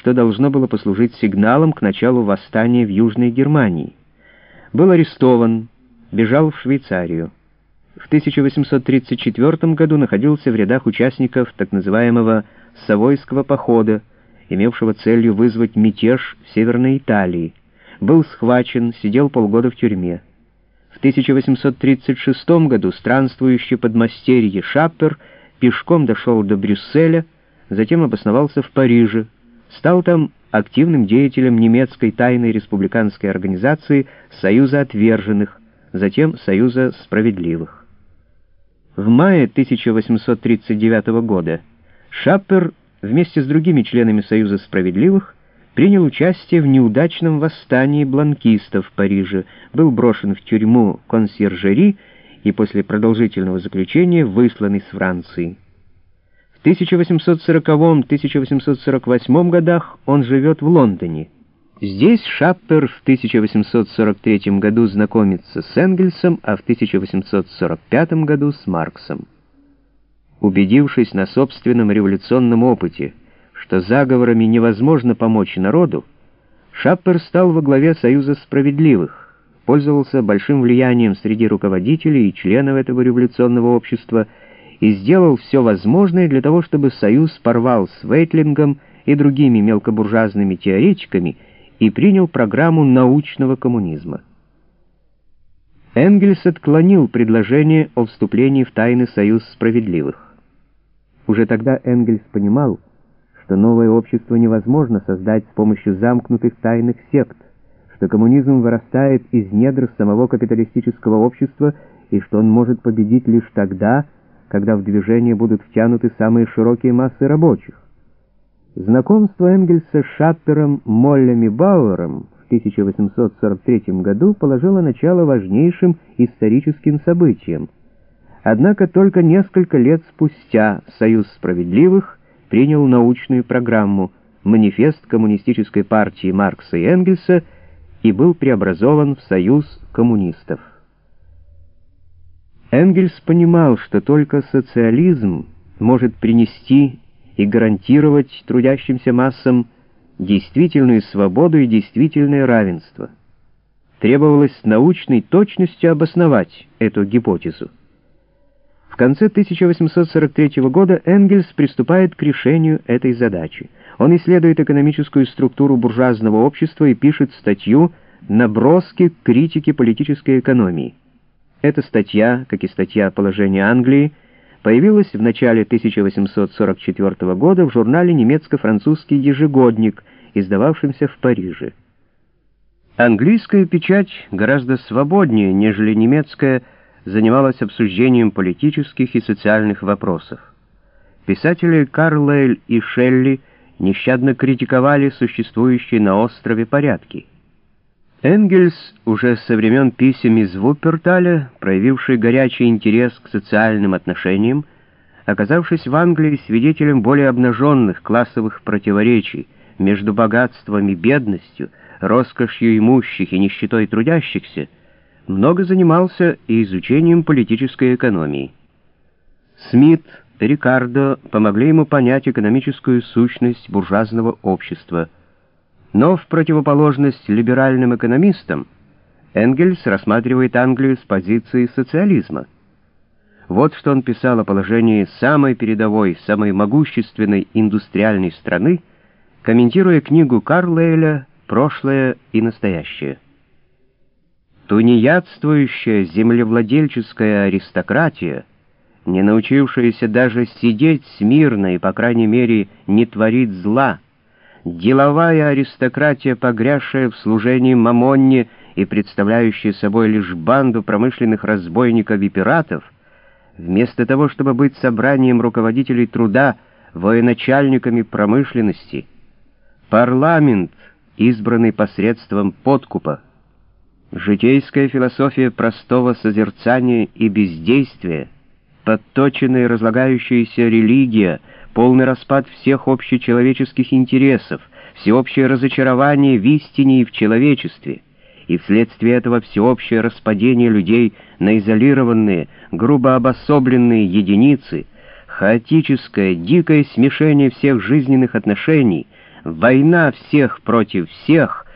что должно было послужить сигналом к началу восстания в Южной Германии. Был арестован, бежал в Швейцарию. В 1834 году находился в рядах участников так называемого «Савойского похода», имевшего целью вызвать мятеж в Северной Италии. Был схвачен, сидел полгода в тюрьме. В 1836 году странствующий подмастерье Шаппер пешком дошел до Брюсселя, затем обосновался в Париже, стал там активным деятелем немецкой тайной республиканской организации Союза отверженных, затем Союза справедливых. В мае 1839 года Шаппер вместе с другими членами Союза справедливых принял участие в неудачном восстании бланкистов в Париже, был брошен в тюрьму консьержери и после продолжительного заключения выслан из Франции. В 1840-1848 годах он живет в Лондоне. Здесь Шаппер в 1843 году знакомится с Энгельсом, а в 1845 году с Марксом. Убедившись на собственном революционном опыте, что заговорами невозможно помочь народу, Шаппер стал во главе Союза справедливых, пользовался большим влиянием среди руководителей и членов этого революционного общества и сделал все возможное для того, чтобы Союз порвал с Вейтлингом и другими мелкобуржуазными теоретиками и принял программу научного коммунизма. Энгельс отклонил предложение о вступлении в тайный союз справедливых. Уже тогда Энгельс понимал, что новое общество невозможно создать с помощью замкнутых тайных сект, что коммунизм вырастает из недр самого капиталистического общества и что он может победить лишь тогда, когда в движение будут втянуты самые широкие массы рабочих. Знакомство Энгельса с Шаппером Моллем и Бауэром в 1843 году положило начало важнейшим историческим событиям. Однако только несколько лет спустя Союз справедливых принял научную программу «Манифест коммунистической партии Маркса и Энгельса» и был преобразован в Союз коммунистов. Энгельс понимал, что только социализм может принести и гарантировать трудящимся массам действительную свободу и действительное равенство. Требовалось научной точностью обосновать эту гипотезу. В конце 1843 года Энгельс приступает к решению этой задачи. Он исследует экономическую структуру буржуазного общества и пишет статью «Наброски к критике политической экономии». Эта статья, как и статья «Положение Англии», появилась в начале 1844 года в журнале «Немецко-французский ежегодник», издававшемся в Париже. Английская печать гораздо свободнее, нежели немецкая, занималась обсуждением политических и социальных вопросов. Писатели Карлейль и Шелли нещадно критиковали существующие на острове порядки. Энгельс уже со времен писем из Вупперталя, проявивший горячий интерес к социальным отношениям, оказавшись в Англии свидетелем более обнаженных классовых противоречий между богатством и бедностью, роскошью имущих и нищетой трудящихся, много занимался и изучением политической экономии. Смит, Рикардо помогли ему понять экономическую сущность буржуазного общества – но в противоположность либеральным экономистам Энгельс рассматривает Англию с позиции социализма. Вот что он писал о положении самой передовой, самой могущественной индустриальной страны, комментируя книгу Карлейля «Прошлое и настоящее». Тунеядствующая землевладельческая аристократия, не научившаяся даже сидеть смирно и, по крайней мере, не творить зла, деловая аристократия, погрязшая в служении мамонне и представляющая собой лишь банду промышленных разбойников и пиратов, вместо того, чтобы быть собранием руководителей труда, военачальниками промышленности, парламент, избранный посредством подкупа, житейская философия простого созерцания и бездействия, подточенная разлагающаяся религия — полный распад всех общечеловеческих интересов, всеобщее разочарование в истине и в человечестве, и вследствие этого всеобщее распадение людей на изолированные, грубо обособленные единицы, хаотическое, дикое смешение всех жизненных отношений, война всех против всех,